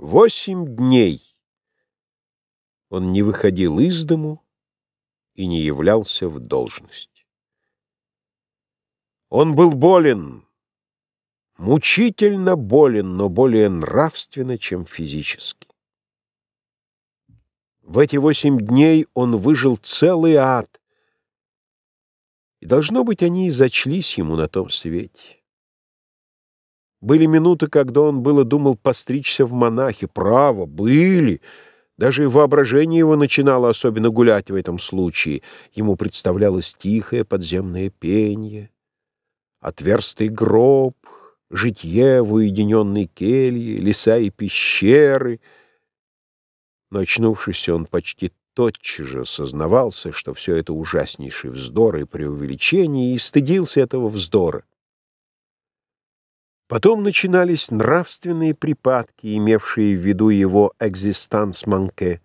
Восемь дней он не выходил из дому и не являлся в должность. Он был болен, мучительно болен, но более нравственно, чем физически. В эти восемь дней он выжил целый ад, и, должно быть, они и зачлись ему на том свете. Были минуты, когда он было думал постричься в монахи. Право, были. Даже и воображение его начинало особенно гулять в этом случае. Ему представлялось тихое подземное пение, отверстый гроб, житье в уединенной келье, леса и пещеры. Но, очнувшись, он почти тотчас же сознавался, что все это ужаснейший вздор и преувеличение, и стыдился этого вздора. Потом начинались нравственные припадки, имевшие в виду его экзистанс манке.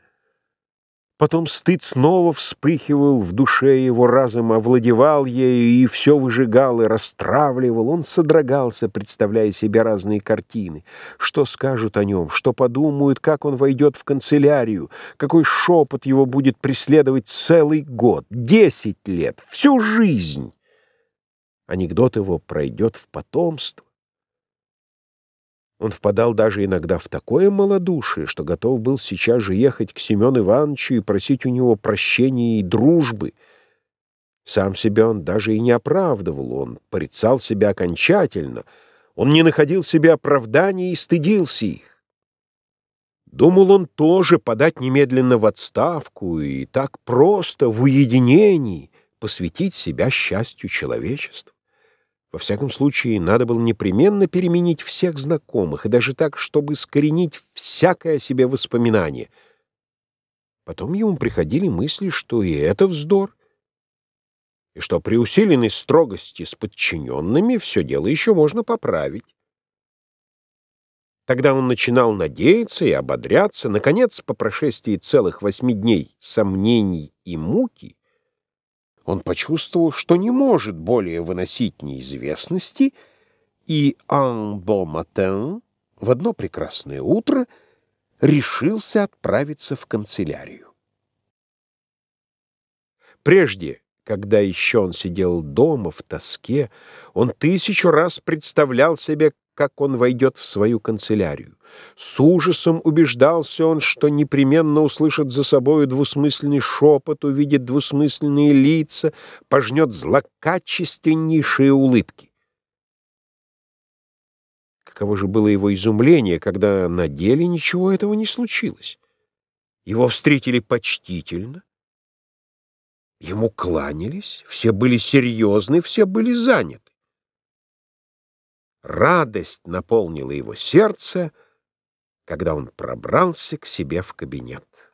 Потом стыд снова вспыхивал в душе его, разом овладевал ею и все выжигал и расстравливал. Он содрогался, представляя себе разные картины. Что скажут о нем, что подумают, как он войдет в канцелярию, какой шепот его будет преследовать целый год, десять лет, всю жизнь. Анекдот его пройдет в потомство. Он впадал даже иногда в такое малодушие, что готов был сейчас же ехать к Семену Ивановичу и просить у него прощения и дружбы. Сам себя он даже и не оправдывал, он порицал себя окончательно, он не находил себе оправданий и стыдился их. Думал он тоже подать немедленно в отставку и так просто, в уединении, посвятить себя счастью человечества. Во всяком случае, надо было непременно переменить всех знакомых, и даже так, чтобы скоренить всякое о себе воспоминание. Потом ему приходили мысли, что и это вздор, и что при усиленной строгости с подчиненными все дело еще можно поправить. Тогда он начинал надеяться и ободряться. Наконец, по прошествии целых восьми дней сомнений и муки, он почувствовал, что не может более выносить неизвестности, и «un bon matin» в одно прекрасное утро решился отправиться в канцелярию. Прежде, когда еще он сидел дома в тоске, он тысячу раз представлял себе, как он войдет в свою канцелярию. С ужасом убеждался он, что непременно услышит за собою двусмысленный шепот, увидит двусмысленные лица, пожнет злокачественнейшие улыбки. Каково же было его изумление, когда на деле ничего этого не случилось. Его встретили почтительно, ему кланялись, все были серьезны, все были заняты. Радость наполнила его сердце, когда он пробрался к себе в кабинет.